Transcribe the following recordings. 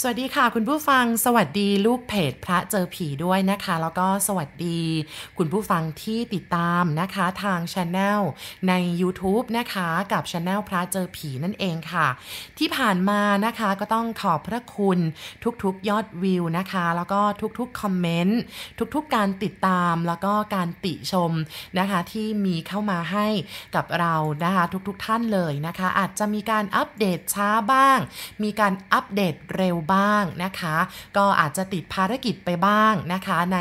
สวัสดีค่ะ คุณผู้ฟังสวัสดีลูกเพจพระเจอผีด้วยนะคะ แล้วก็สวัสดี คุณผู้ฟังที่ติดตามนะคะทางช anel ใน YouTube นะคะกับช anel พระเจอผีนั่นเองค่ะ ที่ผ่านมานะคะก็ต้องขอบพระคุณทุกๆยอดวิวนะคะ แล้วก็ทุกๆคอมเมนต์ทุกๆการติดตามแล้วก็การติชมนะคะที่มีเข้ามาให้กับเรานะคะทุกๆท่านเลยนะคะ อาจจะมีการอัปเดตช้าบ้าง มีการอัปเดตเร็วบ้างนะคะ ก็อาจจะติดภารกิจไปบ้างนะคะ ใน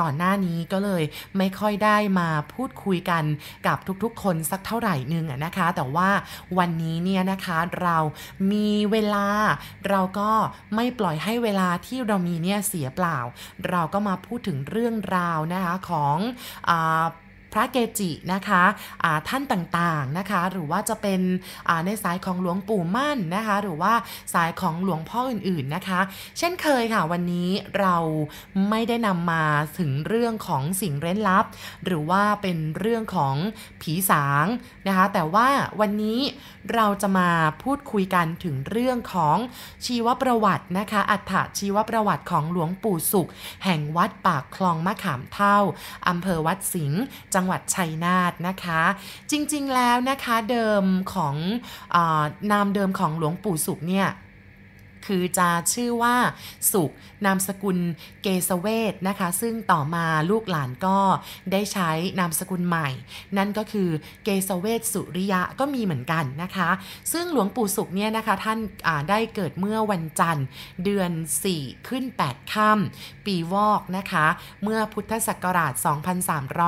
ก่อนหน้านี้ก็เลยไม่ค่อยได้มาพูดคุยกันกับทุกๆ คนสักเท่าไหร่นึงนะคะ แต่ว่าวันนี้เนี่ยนะคะเรามีเวลาเราก็ไม่ปล่อยให้เวลาที่เรามีเนี่ยเสียเปล่า เราก็มาพูดถึงเรื่องราวนะคะของอ ระเกจินะคะท่านต่างๆนะคะ หรือว่าจะเป็นในสายของหลวงปู่มั่นนะคะ หรือว่าสายของหลวงพ่ออื่นๆนะคะ เช่นเคยค่ะวันนี้เราไม่ได้นำมาถึงเรื่องของสิ่งเร้นลับ หรือว่าเป็นเรื่องของผีสางนะคะ แต่ว่าวันนี้เราจะมาพูดคุยกันถึงเรื่องของชีวประวัตินะคะ อัฐชีวประวัติของหลวงปู่สุข แห่งวัดปากคลองมะขามเท่าอำเภอวัดสิงห์จังงหวัดชัยนาทนะคะ จริงๆแล้วนะคะเดิมของอนามเดิมของหลวงปู่สุขเนี่ย คือจะชื่อว่าสุขนามสกุลเกสเวทนะคะ ซึ่งต่อมาลูกหลานก็ได้ใช้นามสกุลใหม่ นั่นก็คือเกสเวทสุริยะก็มีเหมือนกันนะคะ ซึ่งหลวงปู่สุขเนี่ยนะคะท่านได้เกิดเมื่อวันจันทร์เดือน 4 ขึ้น 8ค่ำปีวอกนะคะ เมื่อพุทธศักราช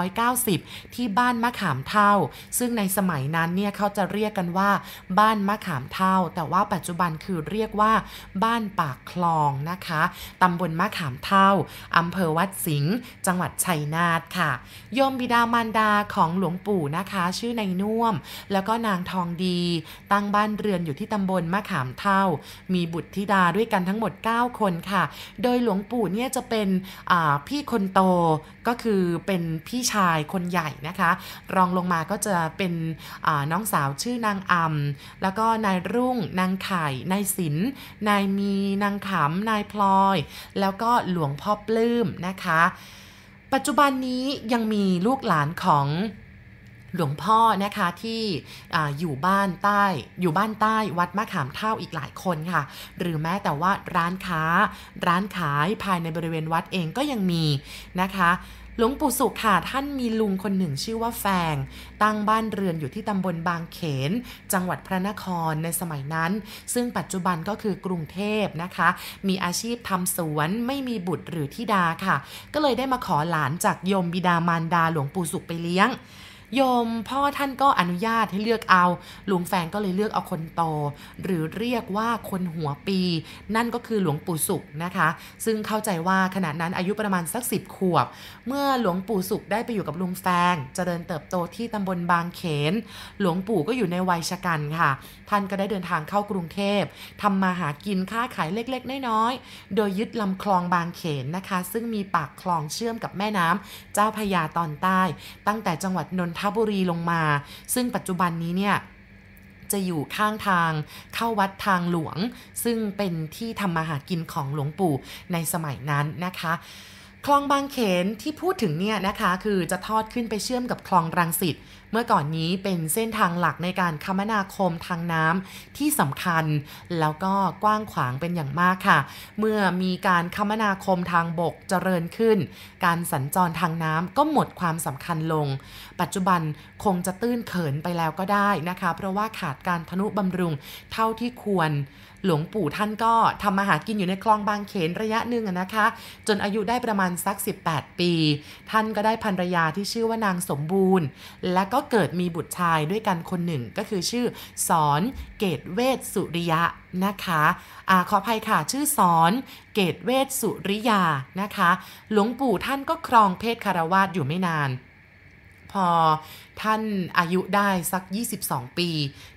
2390 ที่บ้านมะขามเท่า ซึ่งในสมัยนั้นเนี่ยเขาจะเรียกกันว่าบ้านมะขามเท่า แต่ว่าปัจจุบันคือเรียกว่า บ้านปากคลองนะคะตำบลมะขามเท่าอำเภอวัดสิงห์จังหวัดชัยนาทค่ะ โยมบิดามารดาของหลวงปู่นะคะ ชื่อนายน่วม แล้วก็นางทองดี ตั้งบ้านเรือนอยู่ที่ตำบลมะขามเท่า มีบุตรธิดาด้วยกันทั้งหมด 9 คนค่ะ โดยหลวงปู่เนี่ยจะเป็นพี่คนโตก็คือเป็นพี่ชายคนใหญ่นะคะ รองลงมาก็จะเป็นน้องสาวชื่อนางอำแล้วก็นายรุ่งนางไข่นายศิลนายมีนางขำนายพลอย แล้วก็หลวงพ่อปลื้มนะคะ ปัจจุบันนี้ยังมีลูกหลานของหลวงพ่อนะคะที่ออยู่บ้านใต้ อยู่บ้านใต้วัดมะขามเท่าอีกหลายคนค่ะ หรือแม้แต่ว่าร้านค้า ร้านขายภายในบริเวณวัดเองก็ยังมีนะคะ หลวงปู่สุขค่ะท่านมีลุงคนหนึ่งชื่อว่าแฟง ตั้งบ้านเรือนอยู่ที่ตำบลบางเขน จังหวัดพระนครในสมัยนั้น ซึ่งปัจจุบันก็คือกรุงเทพนะคะ มีอาชีพทำสวนไม่มีบุตรหรือทิดาค่ะ ก็เลยได้มาขอหลานจากโยมบิดามารดาหลวงปู่สุขไปเลี้ยง โยมพ่อท่านก็อนุญาตให้เลือกเอา หลุงแฟงก็เลยเลือกเอาคนโต หรือเรียกว่าคนหัวปี นั่นก็คือหลวงปู่สุขนะคะ ซึ่งเข้าใจว่าขณะนั้นอายุประมาณสักสิบขวบ เมื่อหลวงปู่สุขได้ไปอยู่กับลุงแฟงจเจริญเติบโตที่ตำบลบางเขน หลวงปู่ก็อยู่ในวัยชกันค่ะ ท่านก็ได้เดินทางเข้ากรุงเทพทำมาหากินค้าขายเล็กๆ น้อยๆ โดยยึดลำคลองบางเขนนะคะ ซึ่งมีปากคลองเชื่อมกับแม่น้ำเจ้าพยาตอนใต้ ตั้งแต่จังหวัดนนททบุรีลงมา ซึ่งปัจจุบันนี้เนี่ยจะอยู่ข้างทางเข้าวัดทางหลวง ซึ่งเป็นที่ทำมาหากินของหลวงปู่ในสมัยนั้นนะคะ คลองบางเขนที่พูดถึงเนี่ยนะคะคือจะทอดขึ้นไปเชื่อมกับคลองรังสิตเมื่อก่อนนี้เป็นเส้นทางหลักในการคมนาคมทางน้ำที่สำคัญ แล้วก็กว้างขวางเป็นอย่างมากค่ะ เมื่อมีการคมนาคมทางบกเจริญขึ้น การสัญจรทางน้ำก็หมดความสำคัญลง ปัจจุบันคงจะตื้นเขินไปแล้วก็ได้นะคะ เพราะว่าขาดการทนุบำรุงเท่าที่ควร หลวงปู่ท่านก็ทำมาหากินอยู่ในคลองบางเขนระยะหนึ่งนะคะ จนอายุได้ประมาณสัก 18 ปี ท่านก็ได้ภรรยาที่ชื่อว่านางสมบูรณ์ และก็เกิดมีบุตรชายด้วยกันคนหนึ่งก็คือชื่อสอนเกตเวทสุริยะนะคะอาขออภัยค่ะชื่อสอนเกตเวทสุริยานะคะ หลวงปู่ท่านก็ครองเพศคารวาสอยู่ไม่นาน พอท่านอายุได้สัก 22 ปี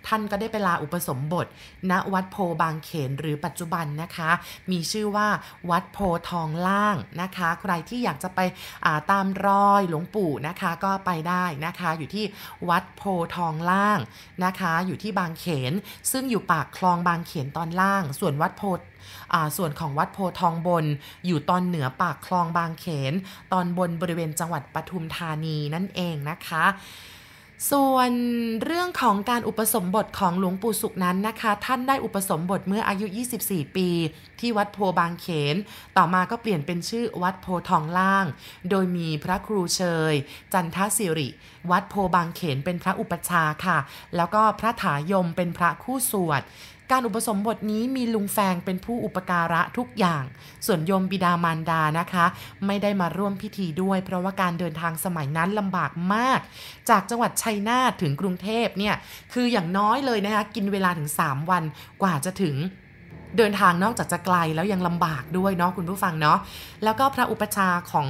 ท่านก็ได้ไปลาอุปสมบท ณวัดโพบางเขนหรือปัจจุบันนะคะ มีชื่อว่าวัดโพทองล่างนะคะ ใครที่อยากจะไปตามรอยหลวงปู่นะคะ ก็ไปได้นะคะ อยู่ที่วัดโพทองล่างนะคะ อยู่ที่บางเขน ซึ่งอยู่ปากคลองบางเขนตอนล่าง ส่วนวัดโพ ส่วนของวัดโพทองบน อยู่ตอนเหนือปากคลองบางเขน ตอนบนบริเวณจังหวัดปทุมธานีนั่นเองนะคะส่วนเรื่องของการอุปสมบทของหลวงปู่สุขนั้นนะคะ ท่านได้อุปสมบทเมื่ออายุ 24 ปี ที่วัดโพบางเขน ต่อมาก็เปลี่ยนเป็นชื่อวัดโพทองล่าง โดยมีพระครูเชย จันทศิริ วัดโพบางเขนเป็นพระอุปชาค่ะ แล้วก็พระถายมเป็นพระคู่สวด การอุปสมบทนี้มีลุงแฟงเป็นผู้อุปการะทุกอย่าง ส่วนโยมบิดามารดานะคะ ไม่ได้มาร่วมพิธีด้วย เพราะว่าการเดินทางสมัยนั้นลำบากมาก จากจังหวัดชัยนาทถึงกรุงเทพเนี่ยคืออย่างน้อยเลยนะคะกินเวลาถึง 3 วันกว่าจะถึง เดินทางนอกจากจะไกลแล้วยังลำบากด้วยเนาะคุณผู้ฟังเนาะแล้วก็พระอุปชาของ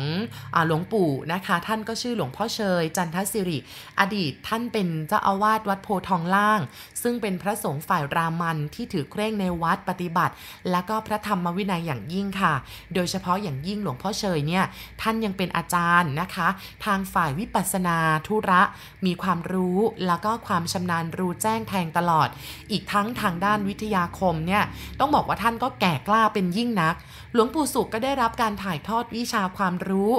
อหลวงปู่นะคะ ท่านก็ชื่อหลวงพ่อเชย จันทศิริ อดีตท่านเป็นเจ้าอาวาสวัดโพทองล่าง ซึ่งเป็นพระสงฆ์ฝ่ายรามันที่ถือเคร่งในวัดปฏิบัติ และก็พระธรรมวินัยอย่างยิ่งค่ะ โดยเฉพาะอย่างยิ่งหลวงพ่อเชยเนี่ยท่านยังเป็นอาจารย์นะคะ ทางฝ่ายวิปัสสนาธุระ มีความรู้แล้วก็ความชำนาญรู้แจ้งแทงตลอด อีกทั้งทางด้านวิทยาคมเนี่ยต้องบอกว่าท่านก็แก่กล้าเป็นยิ่งนัก หลวงปู่สุขก็ได้รับการถ่ายทอดวิชาความรู้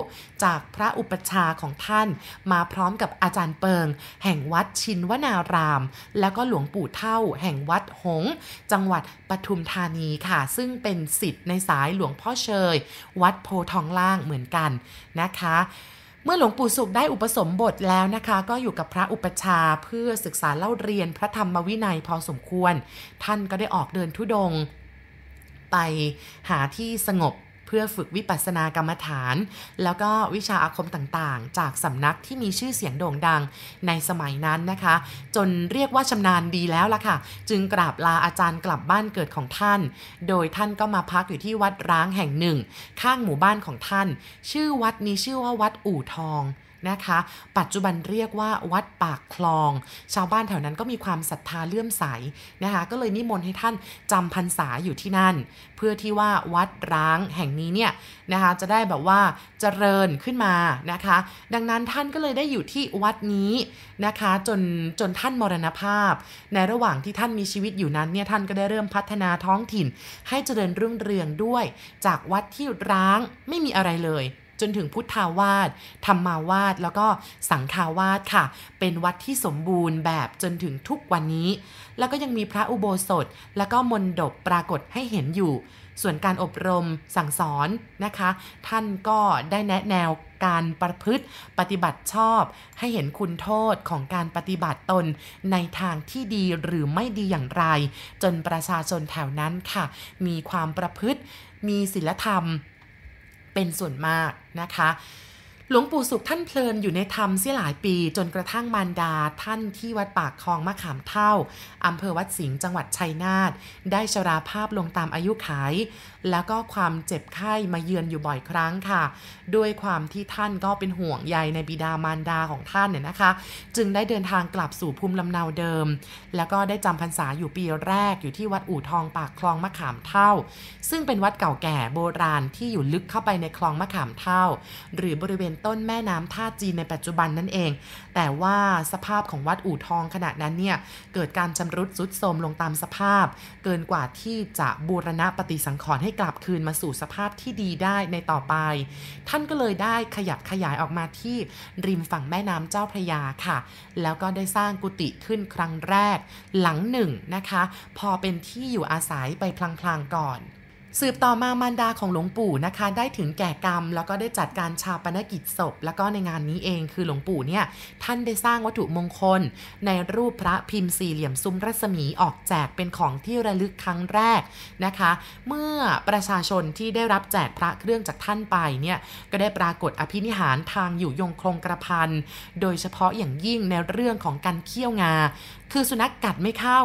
จากพระอุปชาของท่าน มาพร้อมกับอาจารย์เปิง แห่งวัดชินวนาราม แล้วก็หลวงปู่เท่า แห่งวัดหง จังหวัดปทุมธานีค่ะ ซึ่งเป็นสิทธิ์ในสายหลวงพ่อเชย วัดโพทองล่างเหมือนกันนะคะเมื่อหลวงปู่สุขได้อุปสมบทแล้วนะคะ ก็อยู่กับพระอุปชาเพื่อศึกษาเล่าเรียนพระธรรมวินัยพอสมควร ท่านก็ได้ออกเดินทุดง ไปหาที่สงบเพื่อฝึกวิปัสสนากรรมฐาน แล้วก็วิชาอาคมต่างๆ จากสำนักที่มีชื่อเสียงโด่งดังในสมัยนั้นนะคะ จนเรียกว่าชำนาญดีแล้วล่ะค่ะ จึงกราบลาอาจารย์กลับบ้านเกิดของท่าน โดยท่านก็มาพักอยู่ที่วัดร้างแห่งหนึ่ง ข้างหมู่บ้านของท่าน ชื่อวัดนี้ชื่อว่าวัดอู่ทอง นะคะ ปัจจุบันเรียกว่าวัดปากคลอง ชาวบ้านแถวนั้นก็มีความศรัทธาเลื่อมใสนะคะ ก็เลยนิมนต์ให้ท่านจำพรรษาอยู่ที่นั่น เพื่อที่ว่าวัดร้างแห่งนี้เนี่ยนะคะจะได้แบบว่าเจริญขึ้นมานะคะ ดังนั้นท่านก็เลยได้อยู่ที่วัดนี้นะคะจนจนท่านมรณภาพ ในระหว่างที่ท่านมีชีวิตอยู่นั้นเนี่ยท่านก็ได้เริ่มพัฒนาท้องถิ่น ให้เจริญรุ่งเรืองด้วย จากวัดที่ร้างไม่มีอะไรเลย จนถึงพุทธาวาสธรรมาวาสแล้วก็สังฆาวาสค่ะ เป็นวัดที่สมบูรณ์แบบจนถึงทุกวันนี้ แล้วก็ยังมีพระอุโบสถ แล้วก็มนดบปรากฏให้เห็นอยู่ ส่วนการอบรมสั่งสอนนะคะ ท่านก็ได้แนะแนวการประพฤติปฏิบัติชอบ ให้เห็นคุณโทษของการปฏิบัติตนในทางที่ดีหรือไม่ดีอย่างไร จนประชาชนแถวนั้นค่ะ มีความประพฤติมีศีลธรรม เป็นส่วนมากนะคะ หลวงปู่สุขท่านเพลินอยู่ในธรรมเสียหลายปี จนกระทั่งมารดาท่านที่วัดปากคลองมะขามเท่าอำเภอวัดสิงห์จังหวัดชัยนาทได้ชราภาพลงตามอายุขัย แล้วก็ความเจ็บไข้มาเยือนอยู่บ่อยครั้งค่ะ ด้วยความที่ท่านก็เป็นห่วงใยในบิดามารดาของท่านเนี่ยนะคะ จึงได้เดินทางกลับสู่ภูมิลำเนาเดิม แล้วก็ได้จำพรรษาอยู่ปีแรกอยู่ที่วัดอู่ทองปากคลองมะขามเท่า ซึ่งเป็นวัดเก่าแก่โบราณที่อยู่ลึกเข้าไปในคลองมะขามเท่า หรือบริเวณต้นแม่น้ำท่าจีนในปัจจุบันนั่นเองแต่ว่าสภาพของวัดอู่ทองขณะนั้นเนี่ยเกิดการชำรุดสุดโทรมลงตามสภาพ เกินกว่าที่จะบูรณะปฏิสังขรณ์ให้กลับคืนมาสู่สภาพที่ดีได้ในต่อไป ท่านก็เลยได้ขยับขยายออกมาที่ริมฝั่งแม่น้ำเจ้าพระยาค่ะ แล้วก็ได้สร้างกุฏิขึ้นครั้งแรกหลังหนึ่งนะคะ พอเป็นที่อยู่อาศัยไปพลางๆก่อน สืบต่อมามารดาของหลวงปู่นะคะ ได้ถึงแก่กรรม แล้วก็ได้จัดการชาปนกิจศพ แล้วก็ในงานนี้เองคือหลวงปู่เนี่ยท่านได้สร้างวัตถุมงคล ในรูปพระพิมพ์สี่เหลี่ยมซุ้มรัศมีออกแจกเป็นของที่ระลึกครั้งแรกนะคะ เมื่อประชาชนที่ได้รับแจกพระเครื่องจากท่านไปเนี่ยก็ได้ปรากฏอภินิหารทางอยู่ยงคงกระพันโดยเฉพาะอย่างยิ่งในเรื่องของการเคี่ยวงา คือสุนัขกกัดไม่เข้า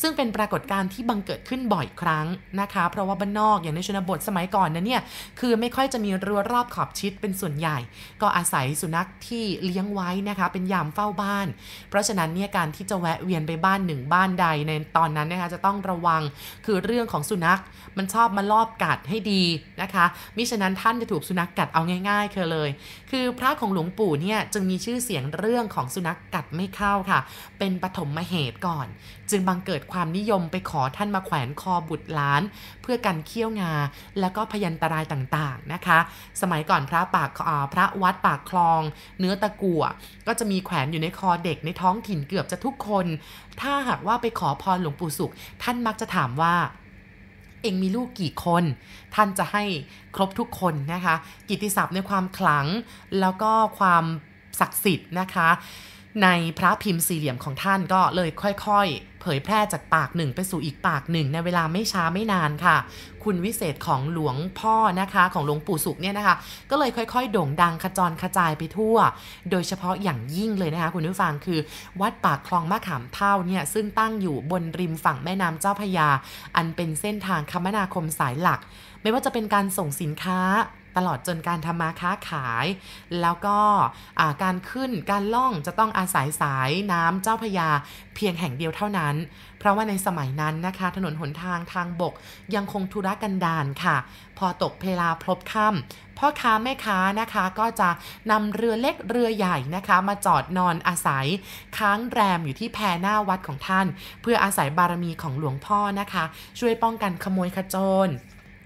ซึ่งเป็นปรากฏการณ์ที่บังเกิดขึ้นบ่อยครั้งนะคะ เพราะว่าบ้านนอกอย่างในชนบทสมัยก่อนนั้นเนี่ยคือไม่ค่อยจะมีรั้วรอบขอบชิดเป็นส่วนใหญ่ ก็อาศัยสุนัขที่เลี้ยงไว้นะคะเป็นยามเฝ้าบ้าน เพราะฉะนั้นเนี่ยการที่จะแวะเวียนไปบ้านหนึ่งบ้านใดในตอนนั้นนะคะจะต้องระวังคือเรื่องของสุนัขมันชอบมาลอบกัดให้ดีนะคะมิฉะนั้นท่านจะถูกสุนัขกกัดเอาง่ายๆคือเลย คือพระของหลวงปู่เนี่ยจึงมีชื่อเสียงเรื่องของสุนัขกกัดไม่เข้าค่ะ เป็นปฐมมเหตุก่อนจึงบังเกิดความนิยมไปขอท่านมาแขวนคอบุตรล้าน เพื่อกันเคี้ยวงา แล้วก็พยันตรายต่างๆนะคะ สมัยก่อนพระปากพระวัดปากคลอง เนื้อตะกั่วก็จะมีแขวนอยู่ในคอเด็กในท้องถิ่นเกือบจะทุกคน ถ้าหากว่าไปขอพรหลวงปู่สุข ท่านมักจะถามว่าเองมีลูกกี่คน ท่านจะให้ครบทุกคนนะคะ กิติศัพท์ในความขลัง แล้วก็ความศักดิ์สิทธิ์นะคะ ในพระพิมพ์สี่เหลี่ยมของท่านก็เลยค่อย ๆ ผยแพร่จากปากหนึ่งไปสู่อีกปากหนึ่งในเวลาไม่ช้าไม่นานค่ะ คุณวิเศษของหลวงพ่อนะคะของหลวงปู่สุขเนี่ยนะคะ ก็เลยค่อยๆ โด่งดังขจรกระจายไปทั่ว โดยเฉพาะอย่างยิ่งเลยนะคะ คุณผู้ฟังคือวัดปากคลองมะขามเท่าเนี่ยซึ่งตั้งอยู่บนริมฝั่งแม่น้ำเจ้าพยา อันเป็นเส้นทางคมนาคมสายหลัก ไม่ว่าจะเป็นการส่งสินค้า ตลอดจนการทำมาค้าขาย แล้วก็การขึ้นการล่องจะต้องอาศัยสายน้ำเจ้าพยาเพียงแห่งเดียวเท่านั้น เพราะว่าในสมัยนั้นนะคะ ถนนหนทางทางบกยังคงทุรกันดารค่ะ พอตกเพลาพลบค่ำพ่อค้าแม่ค้านะคะก็จะนำเรือเล็กเรือใหญ่นะคะ มาจอดนอนอาศัย ค้างแรมอยู่ที่แพหน้าวัดของท่าน เพื่ออาศัยบารมีของหลวงพ่อนะคะ ช่วยป้องกันขโมยขจร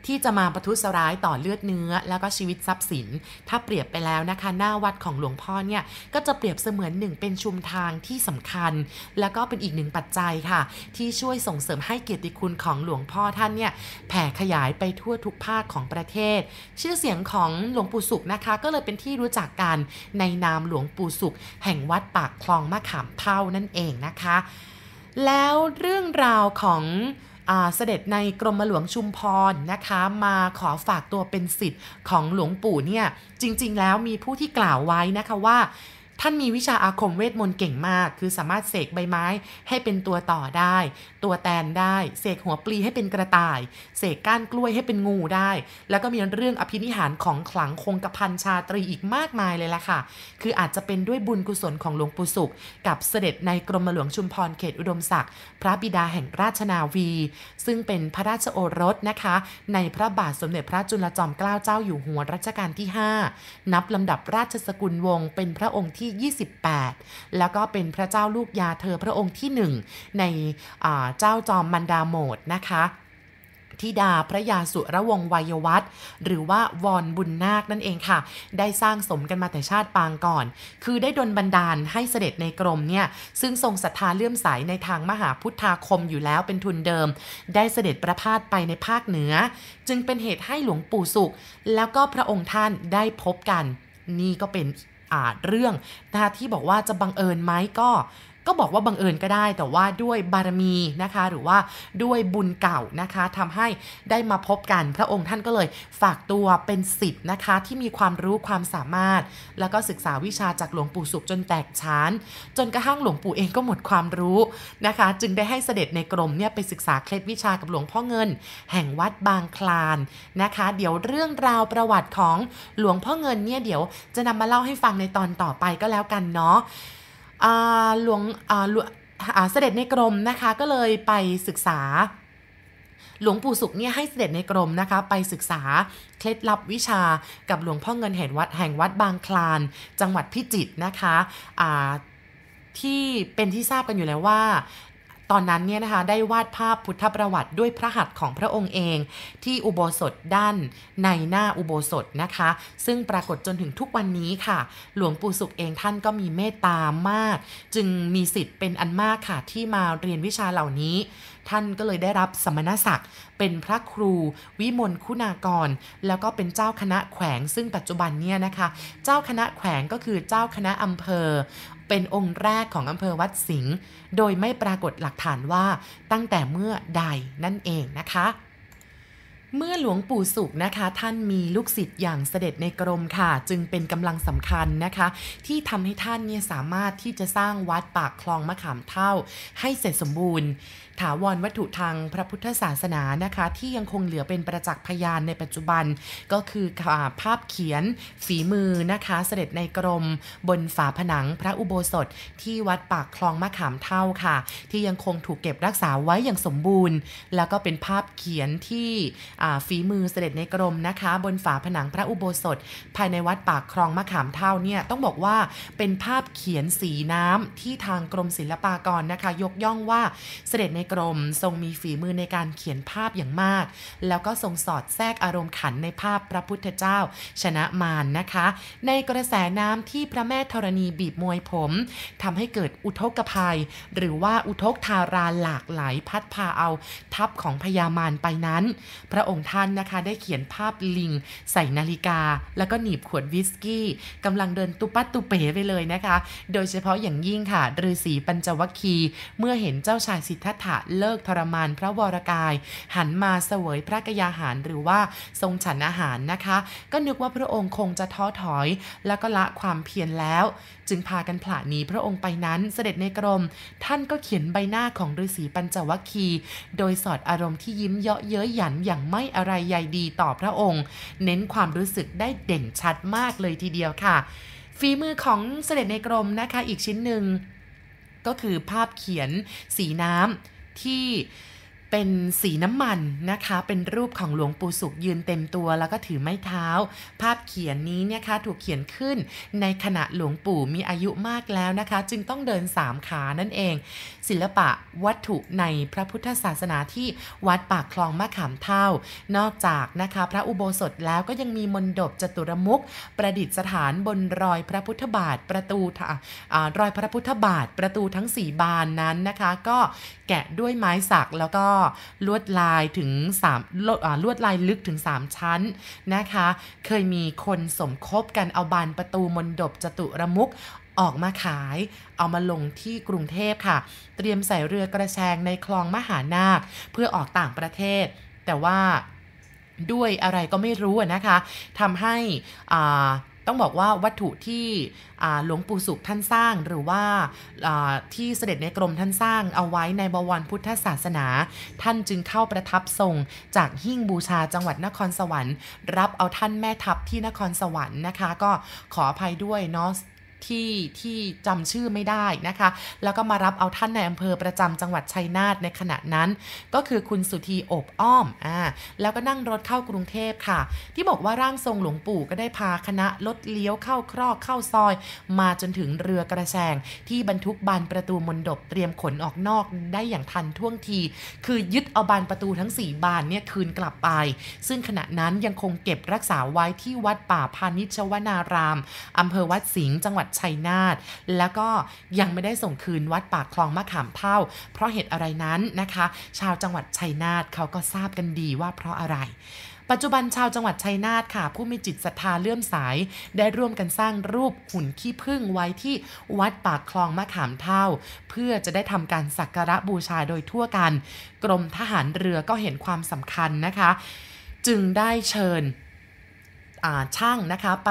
ที่จะมาประทุษร้ายต่อเลือดเนื้อ แล้วก็ชีวิตทรัพย์สิน ถ้าเปรียบไปแล้วนะคะ หน้าวัดของหลวงพ่อเนี่ยก็จะเปรียบเสมือนหนึ่งเป็นชุมทางที่สำคัญ แล้วก็เป็นอีกหนึ่งปัจจัยค่ะ ที่ช่วยส่งเสริมให้เกียรติคุณของหลวงพ่อท่านเนี่ยแผ่ขยายไปทั่วทุกภาคของประเทศ ชื่อเสียงของหลวงปู่สุขนะคะ ก็เลยเป็นที่รู้จักกันในนามหลวงปู่สุข แห่งวัดปากคลองมะขามเท่านั่นเองนะคะ แล้วเรื่องราวของ เสด็จในกรมหลวงชุมพรนะคะมาขอฝากตัวเป็นสิทธิ์ของหลวงปู่เนี่ยจริง ๆ แล้วมีผู้ที่กล่าวไว้นะคะว่า ท่านมีวิชาอาคมเวทมนต์เก่งมาก คือสามารถเสกใบไม้ให้เป็นตัวต่อได้ ตัวแตนได้ เสกหัวปลีให้เป็นกระต่าย เสกก้านกล้วยให้เป็นงูได้ แล้วก็มีเรื่องอภินิหารของขลังคงกระพันชาตรีอีกมากมายเลยล่ะค่ะ คืออาจจะเป็นด้วยบุญกุศลของหลวงปู่สุข กับเสด็จในกรมหลวงชุมพรเขตอุดมศักดิ์พระบิดาแห่งราชนาวี ซึ่งเป็นพระราชโอรสนะคะ ในพระบาทสมเด็จพระจุลจอมเกล้าเจ้าอยู่หัวรัชกาลที่ 5 นับลำดับราชสกุลวงศ์เป็นพระองค์ที่28 แล้วก็เป็นพระเจ้าลูกยาเธอพระองค์ที่ 1 ในเจ้าจอมมันดาโมดนะคะธิดาพระยาสุระวงศ์วัยวัฒน์หรือว่าวอนบุญนาคนั่นเองค่ะ ได้สร้างสมกันมาแต่ชาติปางก่อน คือได้ดลบันดาลให้เสด็จในกรมเนี่ย ซึ่งทรงศรัทธาเลื่อมใสในทางมหาพุทธาคมอยู่แล้วเป็นทุนเดิม ได้เสด็จประพาสไปในภาคเหนือ จึงเป็นเหตุให้หลวงปู่สุข แล้วก็พระองค์ท่านได้พบกัน นี่ก็เป็น อาจเรื่องนะคะที่บอกว่าจะบังเอิญไหมก็ ก็บอกว่าบังเอิญก็ได้ แต่ว่าด้วยบารมีนะคะ หรือว่าด้วยบุญเก่านะคะทำให้ได้มาพบกันพระองค์ท่านก็เลยฝากตัวเป็นสิทธิ์นะคะ ที่มีความรู้ความสามารถ แล้วก็ศึกษาวิชาจากหลวงปู่สุขจนแตกฉาน จนกระทั่งหลวงปู่เองก็หมดความรู้นะคะ จึงได้ให้เสด็จในกรมเนี่ยไปศึกษาเคล็ดวิชากับหลวงพ่อเงิน แห่งวัดบางคลานนะคะ เดี๋ยวเรื่องราวประวัติของหลวงพ่อเงินเนี่ยเดี๋ยวจะนำมาเล่าให้ฟังในตอนต่อไปก็แล้วกันเนาะ หลวงเสด็จในกรมนะคะก็เลยไปศึกษา หลวงปู่สุขเนี่ยให้เสด็จในกรมนะคะ ไปศึกษาเคล็ดลับวิชากับหลวงพ่อเงินแห่งวัดแห่งวัดบางคลาน จังหวัดพิจิตรนะคะที่เป็นที่ทราบกันอยู่แล้วว่า ตอนนั้นเนี่ยนะคะได้วาดภาพพุทธประวัติด้วยพระหัตถ์ของพระองค์เอง ที่อุโบสถด้านในหน้าอุโบสถนะคะ ซึ่งปรากฏจนถึงทุกวันนี้ค่ะ หลวงปู่สุขเองท่านก็มีเมตตามาก จึงมีสิทธิ์เป็นอันมากค่ะที่มาเรียนวิชาเหล่านี้ ท่านก็เลยได้รับสมณศักดิ์เป็นพระครูวิมลคุณากร แล้วก็เป็นเจ้าคณะแขวง ซึ่งปัจจุบันเนี่ยนะคะ เจ้าคณะแขวงก็คือเจ้าคณะอำเภอ เป็นองค์แรกของอำเภอวัดสิงห์โดยไม่ปรากฏหลักฐานว่าตั้งแต่เมื่อใดนั่นเองนะคะ เมื่อหลวงปู่สุขนะคะ ท่านมีลูกศิษย์อย่างเสด็จในกรมค่ะ จึงเป็นกำลังสำคัญนะคะ ที่ทำให้ท่านเนี่ยสามารถที่จะสร้างวัดปากคลองมะขามเท่า ให้เสร็จสมบูรณ์ ถาวรวัตถุทางพระพุทธศาสนานะคะ ที่ยังคงเหลือเป็นประจักษ์พยานในปัจจุบัน ก็คือภาพเขียนฝีมือนะคะเสด็จในกรม บนฝาผนังพระอุโบสถ ที่วัดปากคลองมะขามเท่าค่ะ ที่ยังคงถูกเก็บรักษาไว้อย่างสมบูรณ์ แล้วก็เป็นภาพเขียนที่ฝีมือเสด็จในกรมนะคะ บนฝาผนังพระอุโบสถ ภายในวัดปากคลองมะขามเท่าเนี่ยต้องบอกว่าเป็นภาพเขียนสีน้ำที่ทางกรมศิลปากรนะคะ ยกย่องว่าเสด็จในกรม ทรงมีฝีมือในการเขียนภาพอย่างมาก แล้วก็ทรงสอดแทรกอารมณ์ขันในภาพพระพุทธเจ้า ชนะมารนนะคะ ในกระแสน้ำที่พระแม่ธรณีบีบมวยผมทำให้เกิดอุทกภัย หรือว่าอุทกทาราหลากหลายพัดพาเอาทัพของพญามารไปนั้น พระองค์ท่านนะคะได้เขียนภาพลิง ใส่นาฬิกา แล้วก็หนีบขวดวิสกี้กำลังเดินตุปัตตุเป๋ไปเลยนะคะ โดยเฉพาะอย่างยิ่งค่ะฤาษีปัญจวัคคี เมื่อเห็นเจ้าชายสิทธัตถะเลิกทรมานพระวรกาย หันมาเสวยพระกยาหารหรือว่าทรงฉันอาหารนะคะ ก็นึกว่าพระองค์คงจะท้อถอย แล้วก็ละความเพียรแล้ว จึงพากันผละหนีพระองค์ไปนั้นเสด็จในกรม ท่านก็เขียนใบหน้าของฤาษีปัญจวัคคี โดยสอดอารมณ์ที่ยิ้มเยาะเย้ยหยันอย่างไม่อะไรใยดีต่อพระองค์ เน้นความรู้สึกได้เด่นชัดมากเลยทีเดียวค่ะฝีมือของเสด็จในกรมนะคะอีกชิ้นหนึ่งก็คือภาพเขียนสีน้ำ ที่ เป็นสีน้ำมันนะคะ เป็นรูปของหลวงปู่สุขยืนเต็มตัว แล้วก็ถือไม้เท้า ภาพเขียนนี้เนี่ยคะถูกเขียนขึ้นในขณะหลวงปู่มีอายุมากแล้วนะคะ จึงต้องเดินสามขานั่นเอง ศิลปะวัตถุในพระพุทธศาสนาที่วัดปากคลองมะขามเท่า นอกจากนะคะพระอุโบสถแล้วก็ยังมีมนดบจตุรมุกประดิษฐานบนรอยพระพุทธบาทประตูรอยพระพุทธบาทประตูทั้ง 4 บานนั้นนะคะ ก็แกะด้วยไม้สักแล้วก็ลวดลายถึง3ลวดลวดลายลึกถึง 3 ชั้นนะคะ เคยมีคนสมคบกันเอาบานประตูมนดบจตุรมุกออกมาขาย เอามาลงที่กรุงเทพค่ะ เตรียมใส่เรือกระแชงในคลองมหานาค เพื่อออกต่างประเทศ แต่ว่าด้วยอะไรก็ไม่รู้นะคะทำให้ ต้องบอกว่าวัตถุที่หลวงปู่สุขท่านสร้างหรือว่าที่เสด็จในกรมท่านสร้างเอาไว้ในบวรพุทธศาสนา ท่านจึงเข้าประทับทรงจากหิ้งบูชาจังหวัดนครสวรรค์ รับเอาท่านแม่ทัพที่นครสวรรค์นะคะ ก็ขออภัยด้วยเนาะ ที่ที่จำชื่อไม่ได้นะคะ แล้วก็มารับเอาท่านในอำเภอประจำจังหวัดชัยนาทในขณะนั้น ก็คือคุณสุธีอบอ้อมอ่าแล้วก็นั่งรถเข้ากรุงเทพค่ะ ที่บอกว่าร่างทรงหลวงปู่ก็ได้พาคณะรถเลี้ยวเข้าครอกเข้าซอย มาจนถึงเรือกระแสง ที่บรรทุกบานประตูมนดบเตรียมขนออกนอกได้อย่างทันท่วงที คือยึดเอาบานประตูทั้ง 4 บานเนี่ยคืนกลับไป ซึ่งขณะนั้นยังคงเก็บรักษาไว้ที่วัดป่าพานิชวนารามอำเภอวัดสิงห์จังหวัดชัยนาทแล้วก็ยังไม่ได้ส่งคืนวัดปากคลองมะขามเท่า เพราะเหตุอะไรนั้นนะคะ ชาวจังหวัดชัยนาทเขาก็ทราบกันดีว่าเพราะอะไรปัจจุบันชาวจังหวัดชัยนาทค่ะ ผู้มีจิตศรัทธาเลื่อมใสได้ร่วมกันสร้างรูปหุ่นขี้ผึ้งไว้ที่วัดปากคลองมะขามเท่า เพื่อจะได้ทำการสักการะบูชาโดยทั่วกัน กรมทหารเรือก็เห็นความสำคัญนะคะ จึงได้เชิญ ช่างนะคะไป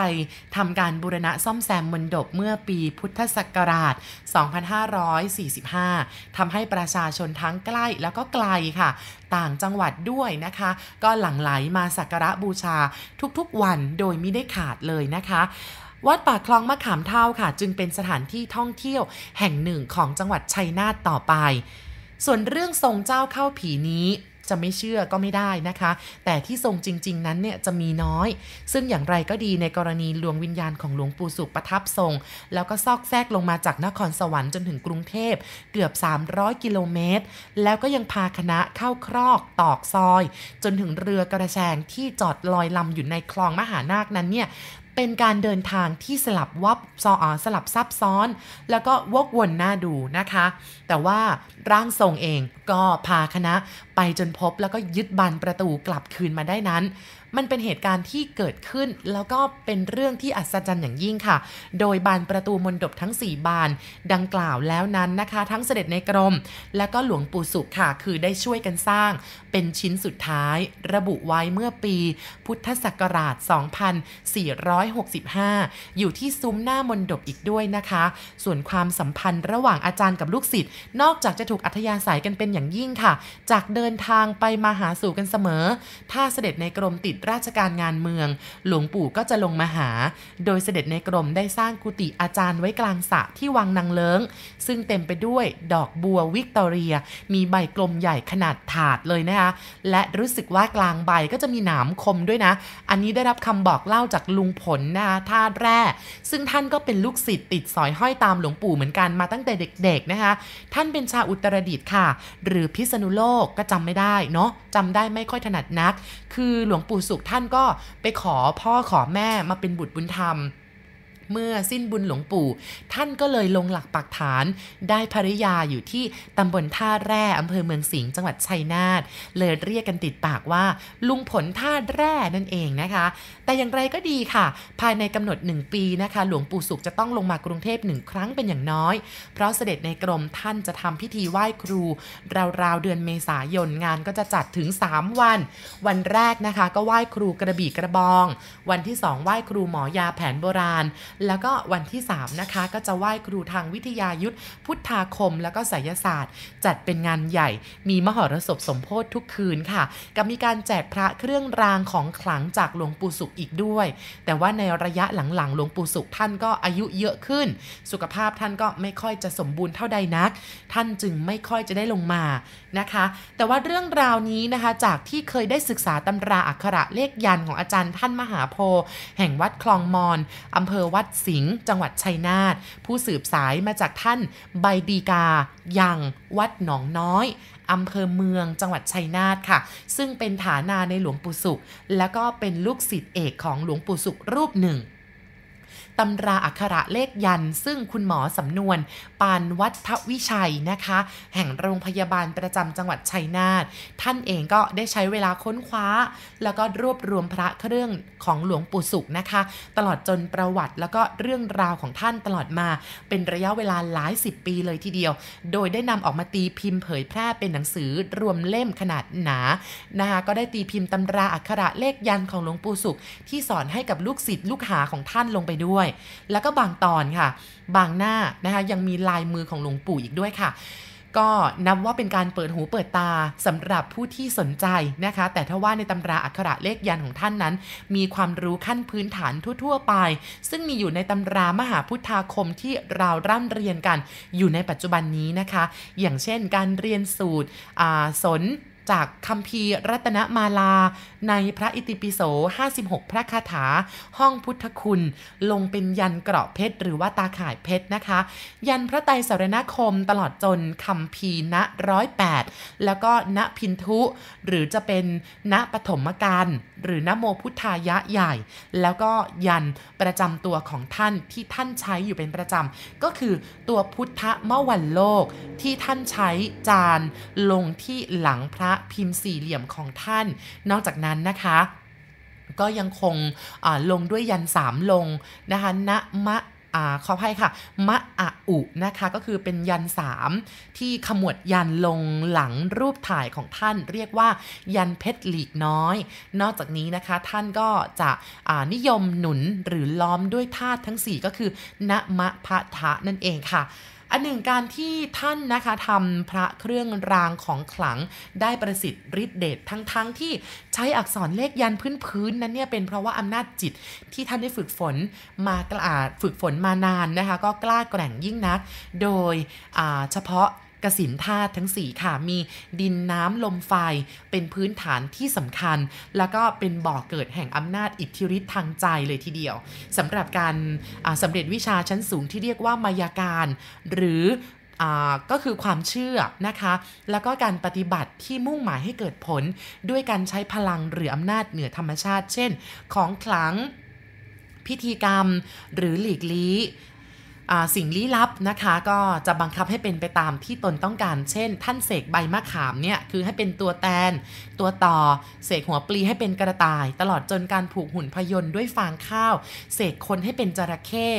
ทำการบูรณะซ่อมแซมมนดบเมื่อปีพุทธศักราช 2545 ทำให้ประชาชนทั้งใกล้แล้วก็ไกลค่ะ ต่างจังหวัดด้วยนะคะ ก็หลั่งไหลมาสักการะบูชาทุกๆวันโดยไม่ได้ขาดเลยนะคะวัดป่าคลองมะขามเท่าค่ะ จึงเป็นสถานที่ท่องเที่ยวแห่งหนึ่งของจังหวัดชัยนาทต่อไป ส่วนเรื่องทรงเจ้าเข้าผีนี้ จะไม่เชื่อก็ไม่ได้นะคะ แต่ที่ทรงจริง ๆ นั้นเนี่ยจะมีน้อย ซึ่งอย่างไรก็ดีในกรณีหลวงวิญญาณของหลวงปู่สุขประทับทรง แล้วก็ซอกแซกลงมาจากนครสวรรค์จนถึงกรุงเทพเกือบ 300 กิโลเมตร แล้วก็ยังพาคณะเข้าครอกตอกซอย จนถึงเรือกระแชงที่จอดลอยลำอยู่ในคลองมหานาคนั้นเนี่ย เป็นการเดินทางที่สลับวับซอสลับซับซ้อน แล้วก็วกวนน่าดูนะคะ แต่ว่าร่างทรงเองก็พาคณะไปไปจนพบแล้วก็ยึดบานประตูกลับคืนมาได้นั้น มันเป็นเหตุการณ์ที่เกิดขึ้น แล้วก็เป็นเรื่องที่อัศจรรย์อย่างยิ่งค่ะ โดยบานประตูมณฑปทั้ง 4 บานดังกล่าวแล้วนั้นนะคะ ทั้งเสด็จในกรม และก็หลวงปู่สุขค่ะ คือได้ช่วยกันสร้าง เป็นชิ้นสุดท้าย ระบุไว้เมื่อปี พุทธศักราช 2465 อยู่ที่ซุ้มหน้ามณฑปอีกด้วยนะคะ ส่วนความสัมพันธ์ระหว่างอาจารย์กับลูกศิษย์นอกจากจะถูกอัธยาศัยกันเป็นอย่างยิ่งค่ะ จากเดินทางไปมาหาสู่กันเสมอ ถ้าเสด็จในกรมติดราชการงานเมือง หลวงปู่ก็จะลงมาหา โดยเสด็จในกรมได้สร้างกุฏิอาจารย์ไว้กลางสระที่วังนางเลิงซึ่งเต็มไปด้วยดอกบัววิกตอเรีย มีใบกลมใหญ่ขนาดถาดเลยนะคะและรู้สึกว่ากลางใบก็จะมีหนามคมด้วยนะ อันนี้ได้รับคำบอกเล่าจากลุงผลนะคะท่าแร่ ซึ่งท่านก็เป็นลูกศิษย์ติดสอยห้อยตามหลวงปู่เหมือนกันมาตั้งแต่เด็กๆนะคะท่านเป็นชาวอุตรดิตถ์ค่ะ หรือพิษณุโลกก็จำไม่ได้เนาะจำได้ไม่ค่อยถนัดนัก คือหลวงปู่สุขท่านก็ไปขอพ่อขอแม่มาเป็นบุตรบุญธรรม เมื่อสิ้นบุญหลวงปู่ ท่านก็เลยลงหลักปักฐาน ได้ภริยาอยู่ที่ตำบลท่าแร่อำเภอเมืองสิงห์จังหวัดชัยนาทเลยเรียกกันติดปากว่า ลุงผลท่าแร่นั่นเองนะคะ แต่อย่างไรก็ดีค่ะ ภายในกำหนด 1 ปีนะคะ หลวงปู่สุขจะต้องลงมากรุงเทพหนึ่งครั้งเป็นอย่างน้อย เพราะเสด็จในกรมท่านจะทำพิธีไหว้ครู ราวๆเดือนเมษายนงานก็จะจัดถึง 3 วัน วันแรกนะคะ ก็ไหว้ครูกระบี่กระบอง วันที่ 2 ไหว้ครูหมอยาแผนโบราณแล้วก็วันที่ 3 นะคะ ก็จะไหว้ครูทางวิทยายุทธพุทธาคม แล้วก็ไสยศาสตร์ จัดเป็นงานใหญ่ มีมหรสพสมโพธิทุกคืนค่ะ กับมีการแจกพระเครื่องรางของขลังจากหลวงปู่สุขอีกด้วย แต่ว่าในระยะหลังๆหลวงปู่สุขท่านก็อายุเยอะขึ้น สุขภาพท่านก็ไม่ค่อยจะสมบูรณ์เท่าใดนัก ท่านจึงไม่ค่อยจะได้ลงมานะคะ แต่ว่าเรื่องราวนี้นะคะจากที่เคยได้ศึกษาตำราอักขระเลขยันของอาจารย์ท่านมหาโพ แห่งวัดคลองมอนอำเภอวัดสิงห์จังหวัดชัยนาทผู้สืบสายมาจากท่านใบดีกา ยังวัดหนองน้อยอำเภอเมืองจังหวัดชัยนาทค่ะ ซึ่งเป็นฐานาในหลวงปู่สุข แล้วก็เป็นลูกศิษย์เอกของหลวงปู่สุขรูปหนึ่ง ตำราอักขระเลขยัน ซึ่งคุณหมอสำนวน ปานวัฒวิชัยนะคะ แห่งโรงพยาบาลประจำจังหวัดชัยนาทท่านเองก็ได้ใช้เวลาค้นคว้า แล้วก็รวบรวมพระเครื่องของหลวงปู่สุขนะคะ ตลอดจนประวัติแล้วก็เรื่องราวของท่านตลอดมา เป็นระยะเวลาหลายสิบปีเลยทีเดียว โดยได้นำออกมาตีพิมพ์เผยแพร่เป็นหนังสือรวมเล่มขนาดหนานะคะก็ได้ตีพิมพ์ตำราอักขระเลขยันของหลวงปู่สุข ที่สอนให้กับลูกศิษย์ลูกหาของท่านลงไปด้วยแล้วก็บางตอนค่ะ บางหน้านะคะยังมีลายมือของหลวงปู่อีกด้วยค่ะก็นับว่าเป็นการเปิดหูเปิดตาสำหรับผู้ที่สนใจนะคะ แต่ถ้าว่าในตำราอักขระเลขยันของท่านนั้น มีความรู้ขั้นพื้นฐานทั่ว ๆ ไป ซึ่งมีอยู่ในตำรามหาพุทธาคมที่เราร่ำเรียนกันอยู่ในปัจจุบันนี้นะคะ อย่างเช่นการเรียนสูตรสน จากคำพีรัตนมาลา ในพระอิติปิโส 56 พระคาถา ห้องพุทธคุณ ลงเป็นยันเกราะเพชร หรือว่าตาข่ายเพชรนะคะ ยันพระไตรสารณคมตลอดจนคำพีณร้อยแปดแล้วก็ณพินทุ หรือจะเป็นณปฐมการหรือนโมพุทธายะใหญ่ แล้วก็ยันประจำตัวของท่านที่ท่านใช้อยู่เป็นประจำ ก็คือตัวพุทธมวันโลกที่ท่านใช้จานลงที่หลังพระพิมพ์สี่เหลี่ยมของท่าน นอกจากนั้นนะคะก็ยังคงลงด้วยยันสามลงนะคะณมะอ่าขออภัยค่ะมะอะอุนะคะก็คือเป็นยันสามที่ขมวดยันลงหลังรูปถ่ายของท่าน เรียกว่ายันเพชรหลีกน้อย นอกจากนี้นะคะท่านก็จะนิยมหนุนหรือล้อมด้วยธาตุทั้ง 4 ก็คือณมะพะทะนั่นเองค่ะ อันหนึ่งการที่ท่านนะคะทำพระเครื่องรางของขลังได้ประสิทธิ์ฤทธิเดชทั้งๆทที่ใช้อักษรเลขยันพื้นๆนั้นเนี่ยเป็นเพราะว่าอำนาจจิตที่ท่านได้ฝึกฝนมากล้าฝึกฝนมานานนะคะก็กล้าแกร่งยิ่งนัก โดยเฉพาะ กสินธาตุทั้ง4ค่ะมีดินน้ำลมไฟเป็นพื้นฐานที่สำคัญ แล้วก็เป็นบ่อเกิดแห่งอำนาจอิทธิฤทธิ์ทางใจเลยทีเดียวสำหรับการสำเร็จวิชาชั้นสูงที่เรียกว่ามายาการ หรือก็คือความเชื่อนะคะ แล้วก็การปฏิบัติที่มุ่งหมายให้เกิดผล ด้วยการใช้พลังหรืออำนาจเหนือธรรมชาติ เช่น ของขลังพิธีกรรม หรือหลีกลี้ สิ่งลี้ลับนะคะก็จะบังคับให้เป็นไปตามที่ตนต้องการ เช่น ท่านเสกใบมะขามเนี่ยคือให้เป็นตัวแตน ตัวต่อ เสกหัวปลีให้เป็นกระต่าย ตลอดจนการผูกหุ่นพยนต์ด้วยฟางข้าว เสกคนให้เป็นจระเข้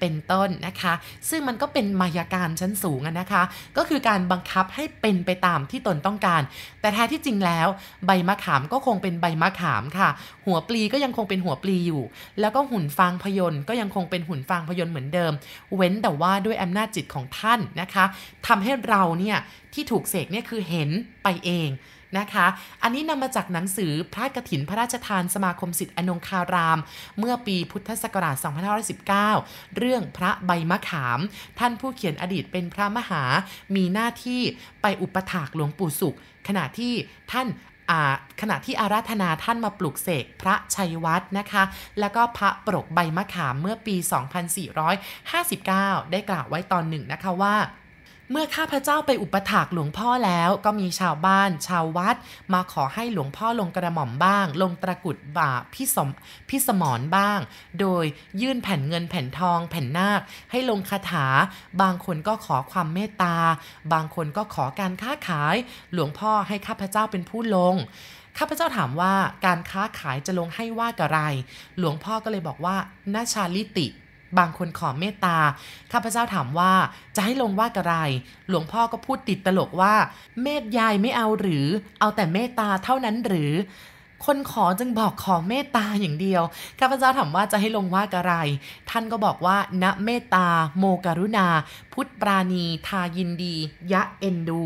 เป็นต้นนะคะ ซึ่งมันก็เป็นมายาการชั้นสูงนะคะ ก็คือการบังคับให้เป็นไปตามที่ตนต้องการ แต่แท้ที่จริงแล้ว ใบมะขามก็คงเป็นใบมะขามค่ะ หัวปลีก็ยังคงเป็นหัวปลีอยู่ แล้วก็หุ่นฟางพยนต์ก็ยังคงเป็นหุ่นฟางพยนต์เหมือนเดิมเว้นแต่ว่าด้วยอำนาจจิตของท่านนะคะทำให้เราเนี่ยที่ถูกเสกเนี่ยคือเห็นไปเองนะคะ อันนี้นำมาจากหนังสือพระกฐินพระราชทานสมาคมสิทธิอนงคาราม เมื่อปีพุทธศักราช 2519 เรื่องพระใบมะขาม ท่านผู้เขียนอดีตเป็นพระมหา มีหน้าที่ไปอุปถากหลวงปู่สุข ขณะที่ท่าน ขณะที่อาราธนาท่านมาปลุกเสกพระชัยวัฒนะคะ แล้วก็พระปรกใบมะขามเมื่อปี 2459 ได้กล่าวไว้ตอนหนึ่งนะคะว่า เมื่อข้าพเจ้าไปอุปถากหลวงพ่อแล้วก็มีชาวบ้าน ชาววัด มาขอให้หลวงพ่อลงกระหม่อมบ้าง ลงตะกุดบ่าพี่สมพี่สมอนบ้าง โดยยื่นแผ่นเงินแผ่นทอง แผ่นนาค ให้ลงคาถา บางคนก็ขอความเมตตา บางคนก็ขอการค้าขาย หลวงพ่อให้ข้าพเจ้าเป็นผู้ลงข้าพเจ้าถามว่าการค้าขายจะลงให้ว่ากับไร หลวงพ่อก็เลยบอกว่านาชาลิติ บางคนขอเมตตา ข้าพเจ้าถามว่าจะให้ลงว่ากับไร หลวงพ่อก็พูดติดตลกว่า เมตยายไม่เอาหรือ เอาแต่เมตตาเท่านั้นหรือ คนขอจึงบอกขอเมตตาอย่างเดียว ข้าพเจ้าถามว่าจะให้ลงว่ากับไร ท่านก็บอกว่า ณ เมตตา โมกรุณา พุทธปราณี ทายินดี ยะเอ็นดู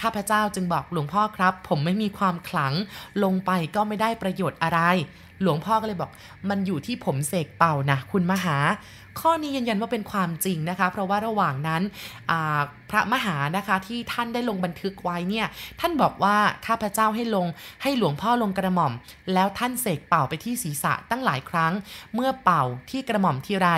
ข้าพเจ้าจึงบอกหลวงพ่อครับ ผมไม่มีความขลัง ลงไปก็ไม่ได้ประโยชน์อะไร หลวงพ่อก็เลยบอก มันอยู่ที่ผมเสกเป่านะคุณมหา ข้อนี้ยืนยันว่าเป็นความจริงนะคะ เพราะว่าระหว่างนั้นพระมหานะคะที่ท่านได้ลงบันทึกไว้เนี่ยท่านบอกว่าข้าพเจ้าให้ลงให้หลวงพ่อลงกระหม่อม แล้วท่านเสกเป่าไปที่ศีรษะตั้งหลายครั้ง เมื่อเป่าที่กระหม่อมที่ไร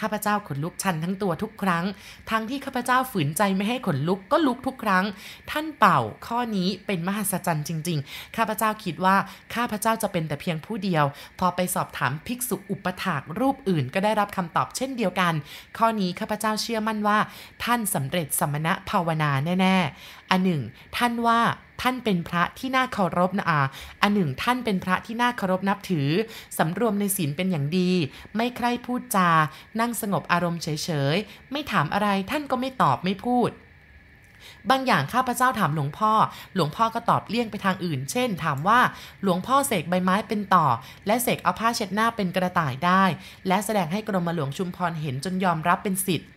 ข้าพเจ้าขนลุกชันทั้งตัวทุกครั้ง ทั้งที่ข้าพเจ้าฝืนใจไม่ให้ขนลุกก็ลุกทุกครั้ง ท่านเป่าข้อนี้เป็นมหัศจรรย์จริง ๆ ข้าพเจ้าคิดว่าข้าพเจ้าจะเป็นแต่เพียงผู้เดียวพอไปสอบถามภิกษุอุปถากรูปอื่น ก็ได้รับคำตอบเช่นเดียวกัน ข้อนี้ข้าพเจ้าเชื่อมั่นว่า ท่านสำเร็จสมณะภาวนาแน่ ๆ อันหนึ่ง ท่านว่าท่านเป็นพระที่น่าเคารพนะอาอันหนึ่งท่านเป็นพระที่น่าเคารพนับถือ สำรวมในศีลเป็นอย่างดี ไม่ใคร่พูดจา นั่งสงบอารมณ์เฉยๆ ไม่ถามอะไรท่านก็ไม่ตอบไม่พูด บางอย่างข้าพเจ้าถามหลวงพ่อ หลวงพ่อก็ตอบเลี่ยงไปทางอื่น เช่น ถามว่าหลวงพ่อเสกใบไม้เป็นต่อ และเสกเอาผ้าเช็ดหน้าเป็นกระต่ายได้ และแสดงให้กรมหลวงชุมพรเห็นจนยอมรับเป็นสิทธิ์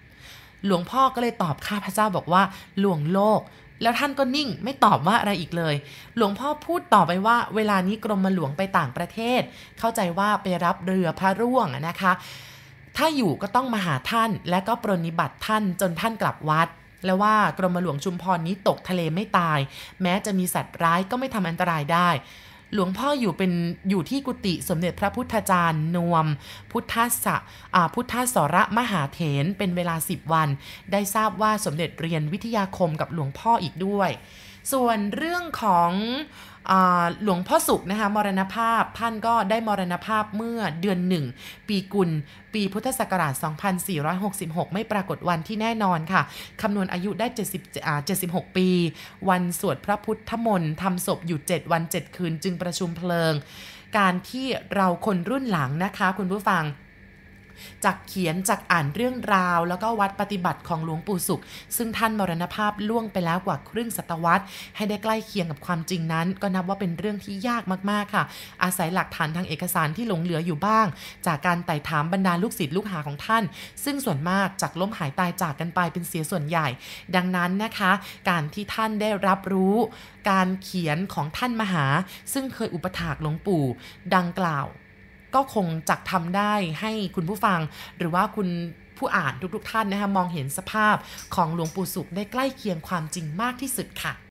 หลวงพ่อก็เลยตอบข้าพเจ้าบอกว่าลวงโลกแล้วท่านก็นิ่งไม่ตอบว่าอะไรอีกเลย หลวงพ่อพูดต่อไปว่า เวลานี้กรมหลวงไปต่างประเทศ เข้าใจว่าไปรับเรือพระร่วงนะคะ ถ้าอยู่ก็ต้องมาหาท่านและก็ปรนิบัติท่านจนท่านกลับวัด และว่ากรมหลวงชุมพรนี้ตกทะเลไม่ตาย แม้จะมีสัตว์ร้ายก็ไม่ทำอันตรายได้ หลวงพ่ออยู่เป็นอยู่ที่กุฏิสมเด็จพระพุทธจารย์นวม พุทธสะพุทธสระมหาเถรเป็นเวลา 10 วัน ได้ทราบว่าสมเด็จเรียนวิทยาคมกับหลวงพ่ออีกด้วย ส่วนเรื่องของ หลวงพ่อสุขนะคะมรณภาพท่านก็ได้มรณภาพเมื่อเดือนหนึ่ง ปีกุล ปีพุทธศักราช 2466 ไม่ปรากฏวันที่แน่นอนค่ะคำนวณอายุได้ 70 76 ปี วันสวดพระพุทธมนต์ทำศพอยู่ 7 วัน 7 คืนจึงประชุมเพลิง การที่เราคนรุ่นหลังนะคะคุณผู้ฟัง จากเขียนจากอ่านเรื่องราว แล้วก็วัดปฏิบัติของหลวงปู่สุข ซึ่งท่านมรณภาพล่วงไปแล้วกว่าครึ่งศตวรรษ ให้ได้ใกล้เคียงกับความจริงนั้น ก็นับว่าเป็นเรื่องที่ยากมากๆค่ะ อาศัยหลักฐานทางเอกสารที่หลงเหลืออยู่บ้าง จากการไต่ถามบรรดาลูกศิษย์ลูกหาของท่าน ซึ่งส่วนมากจากล้มหายตายจากกันไปเป็นเสียส่วนใหญ่ ดังนั้นนะคะ การที่ท่านได้รับรู้การเขียนของท่านมหา ซึ่งเคยอุปถากหลวงปู่ ดังกล่าว ก็คงจักทำได้ให้คุณผู้ฟัง หรือว่าคุณผู้อ่านทุกๆท่านนะคะมองเห็นสภาพของหลวงปู่สุขได้ใกล้เคียงความจริงมากที่สุดค่ะ